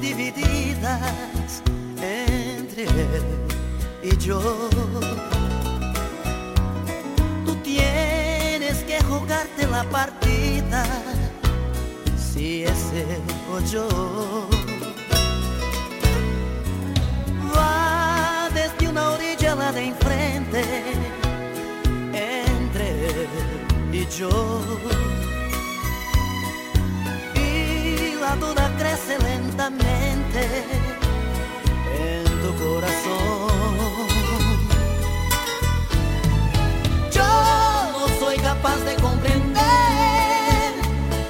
divididas entre él y yo. Tú tienes que jugarte la partida, si es él o yo. Va desde una orilla a la de enfrente, entre él y yo. Y la duda en tu corazón. Yo no soy capaz de comprender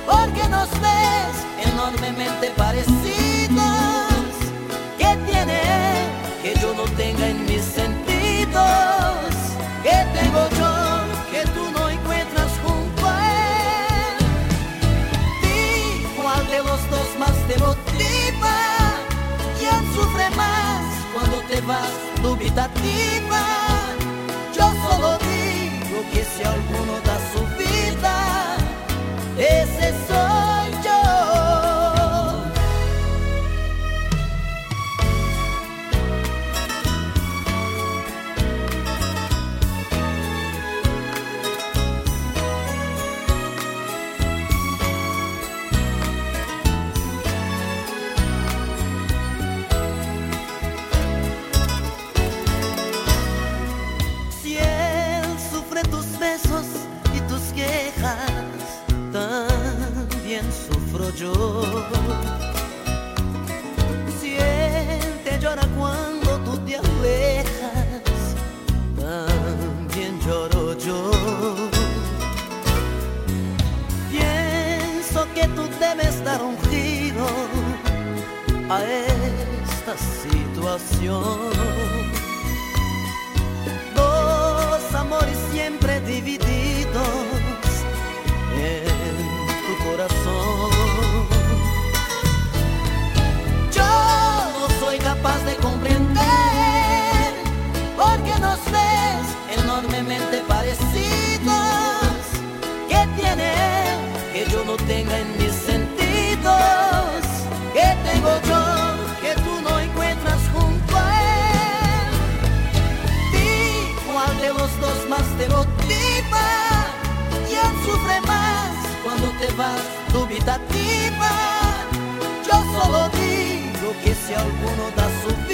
por qué nos ves enormemente parecidos. ¿Qué tiene que yo no tenga en mis sentidos? Cuando te yo. Si llora cuando tú te alejas, también lloro yo. Pienso que tú debes dar un giro a esta situación. Eu só solo que che se alguno dá sopra